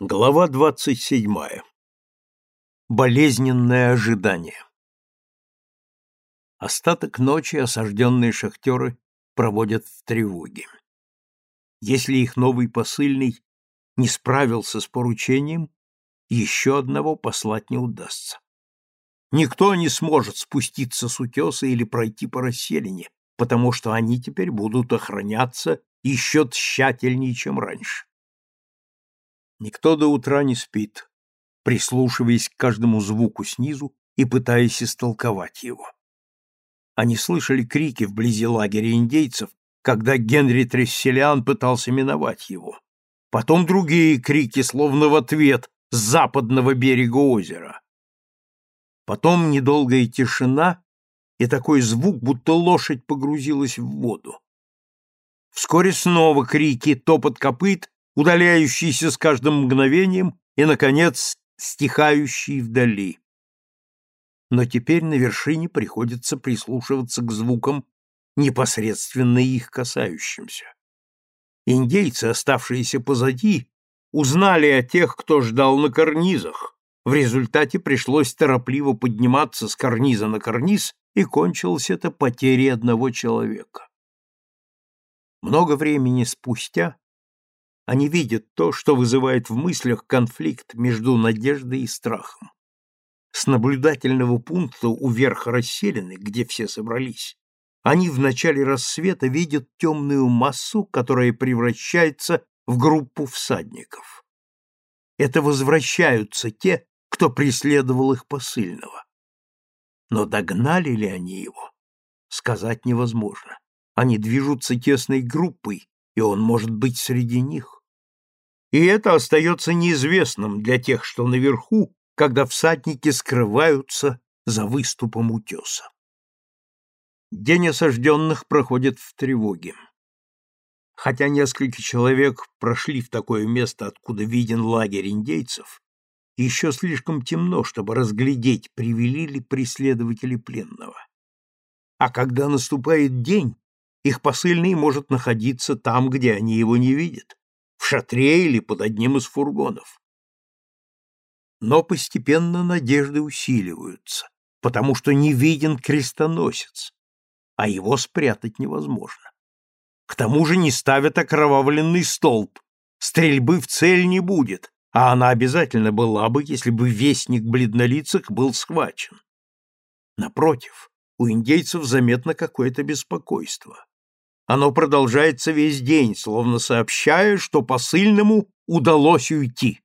Глава двадцать седьмая. Болезненное ожидание. Остаток ночи осажденные шахтеры проводят в тревоге. Если их новый посыльный не справился с поручением, еще одного послать не удастся. Никто не сможет спуститься с утеса или пройти по расселине, потому что они теперь будут охраняться еще тщательнее, чем раньше. Никто до утра не спит, прислушиваясь к каждому звуку снизу и пытаясь истолковать его. Они слышали крики вблизи лагеря индейцев, когда Генри Тресселиан пытался миновать его. Потом другие крики, словно в ответ, с западного берега озера. Потом недолгая тишина и такой звук, будто лошадь погрузилась в воду. Вскоре снова крики, топот копыт удаляющийся с каждым мгновением и, наконец, стихающий вдали. Но теперь на вершине приходится прислушиваться к звукам, непосредственно их касающимся. Индейцы, оставшиеся позади, узнали о тех, кто ждал на карнизах. В результате пришлось торопливо подниматься с карниза на карниз, и кончилось это потерей одного человека. Много времени спустя они видят то, что вызывает в мыслях конфликт между надеждой и страхом. С наблюдательного пункта у верха расселены, где все собрались, они в начале рассвета видят темную массу, которая превращается в группу всадников. Это возвращаются те, кто преследовал их посыльного. Но догнали ли они его? Сказать невозможно. Они движутся тесной группой, и он может быть среди них и это остается неизвестным для тех, что наверху, когда всадники скрываются за выступом утеса. День осажденных проходит в тревоге. Хотя несколько человек прошли в такое место, откуда виден лагерь индейцев, еще слишком темно, чтобы разглядеть, привели ли преследователи пленного. А когда наступает день, их посыльный может находиться там, где они его не видят шатре или под одним из фургонов. Но постепенно надежды усиливаются, потому что не виден крестоносец, а его спрятать невозможно. К тому же не ставят окровавленный столб, стрельбы в цель не будет, а она обязательно была бы, если бы вестник бледнолицых был схвачен. Напротив, у индейцев заметно какое-то беспокойство. Оно продолжается весь день, словно сообщая, что посыльному удалось уйти.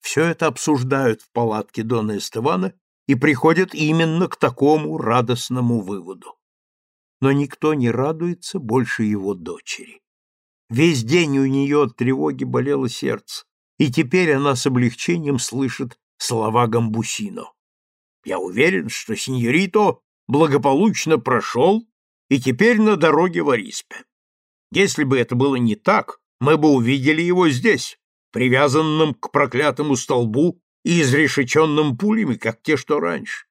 Все это обсуждают в палатке Дона Эстевана и приходят именно к такому радостному выводу. Но никто не радуется больше его дочери. Весь день у нее от тревоги болело сердце, и теперь она с облегчением слышит слова Гамбусино. «Я уверен, что сеньорито благополучно прошел и теперь на дороге в Ариспе. Если бы это было не так, мы бы увидели его здесь, привязанным к проклятому столбу и изрешеченным пулями, как те, что раньше.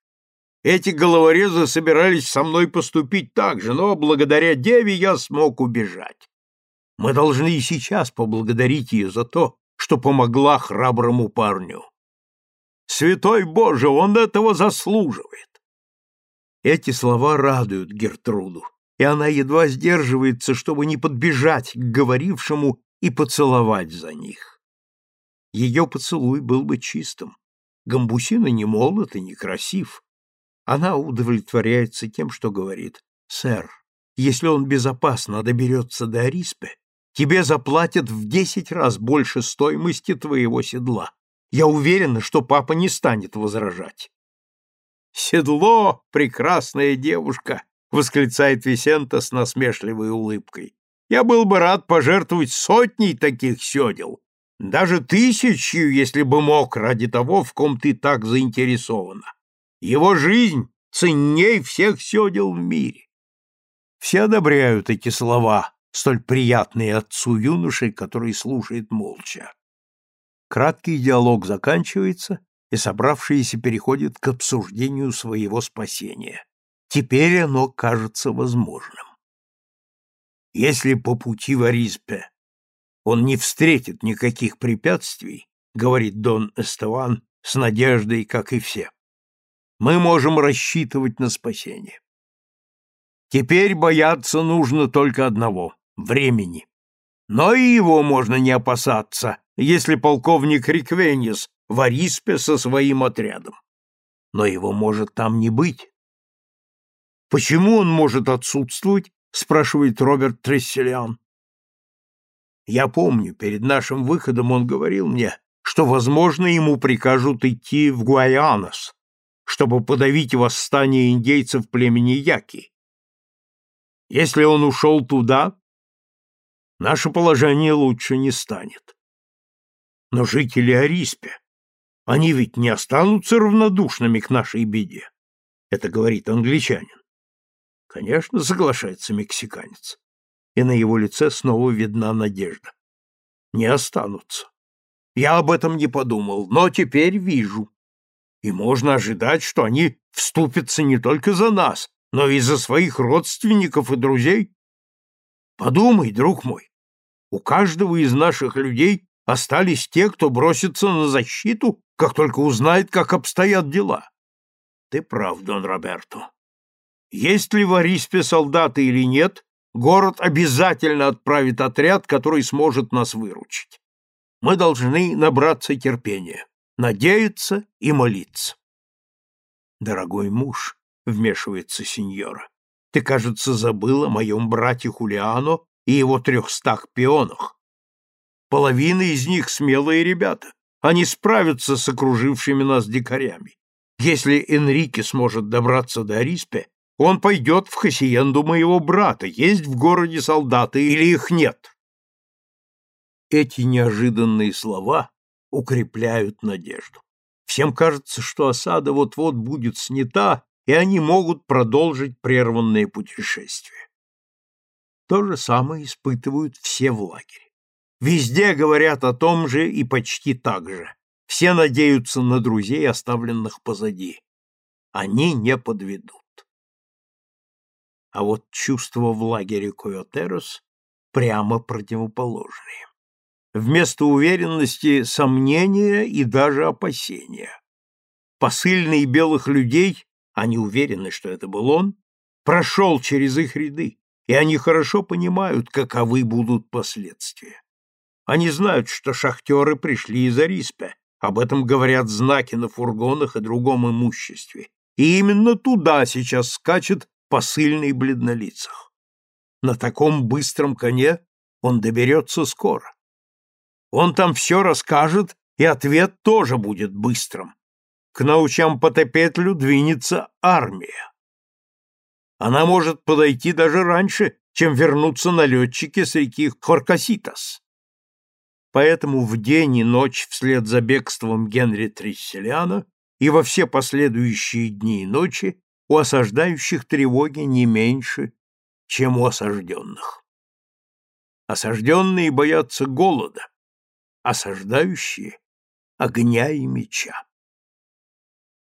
Эти головорезы собирались со мной поступить так же, но благодаря Деве я смог убежать. Мы должны и сейчас поблагодарить ее за то, что помогла храброму парню. Святой Боже, он этого заслуживает. Эти слова радуют Гертруду, и она едва сдерживается, чтобы не подбежать к говорившему и поцеловать за них. Ее поцелуй был бы чистым. Гамбусина не молод и не красив. Она удовлетворяется тем, что говорит. «Сэр, если он безопасно доберется до Ариспе, тебе заплатят в десять раз больше стоимости твоего седла. Я уверена, что папа не станет возражать. «Седло, прекрасная девушка!» — восклицает Висента с насмешливой улыбкой. «Я был бы рад пожертвовать сотней таких седел, даже тысячью, если бы мог, ради того, в ком ты так заинтересована. Его жизнь ценней всех седел в мире». Все одобряют эти слова, столь приятные отцу юноши, который слушает молча. Краткий диалог заканчивается, и собравшиеся переходят к обсуждению своего спасения. Теперь оно кажется возможным. Если по пути в Ариспе Он не встретит никаких препятствий, говорит Дон Эстеван с надеждой, как и все. Мы можем рассчитывать на спасение. Теперь бояться нужно только одного — времени. Но и его можно не опасаться, если полковник Риквенис в Ариспе со своим отрядом. Но его может там не быть. Почему он может отсутствовать, спрашивает Роберт Тресселиан. Я помню, перед нашим выходом он говорил мне, что, возможно, ему прикажут идти в Гуайанос, чтобы подавить восстание индейцев племени Яки. Если он ушел туда, наше положение лучше не станет. Но жители Ариспе, они ведь не останутся равнодушными к нашей беде. Это говорит англичанин. Конечно, соглашается мексиканец. И на его лице снова видна надежда. Не останутся. Я об этом не подумал, но теперь вижу. И можно ожидать, что они вступятся не только за нас, но и за своих родственников и друзей. Подумай, друг мой, у каждого из наших людей остались те, кто бросится на защиту, как только узнает, как обстоят дела. Ты прав, Дон Роберто. Есть ли в Ариспе солдаты или нет, город обязательно отправит отряд, который сможет нас выручить. Мы должны набраться терпения, надеяться и молиться. Дорогой муж, вмешивается сеньора, ты, кажется, забыл о моем брате Хулиано и его трехстах пионах. Половина из них смелые ребята. Они справятся с окружившими нас дикарями. Если Энрике сможет добраться до Ариспе, он пойдет в хасиенду моего брата. Есть в городе солдаты или их нет? Эти неожиданные слова укрепляют надежду. Всем кажется, что осада вот-вот будет снята, и они могут продолжить прерванное путешествие. То же самое испытывают все в лагере. Везде говорят о том же и почти так же. Все надеются на друзей, оставленных позади. Они не подведут. А вот чувства в лагере Койотерос прямо противоположные. Вместо уверенности сомнения и даже опасения. Посыльный белых людей, они уверены, что это был он, прошел через их ряды, и они хорошо понимают, каковы будут последствия. Они знают, что шахтеры пришли из Ариспе, об этом говорят знаки на фургонах и другом имуществе. И именно туда сейчас скачет посыльный бледнолицах. На таком быстром коне он доберется скоро. Он там все расскажет, и ответ тоже будет быстрым. К научам Потопетлю двинется армия. Она может подойти даже раньше, чем вернутся налетчики с реки Хоркаситас. Поэтому в день и ночь вслед за бегством Генри Трисселиана и во все последующие дни и ночи у осаждающих тревоги не меньше, чем у осажденных. Осажденные боятся голода, осаждающие — огня и меча.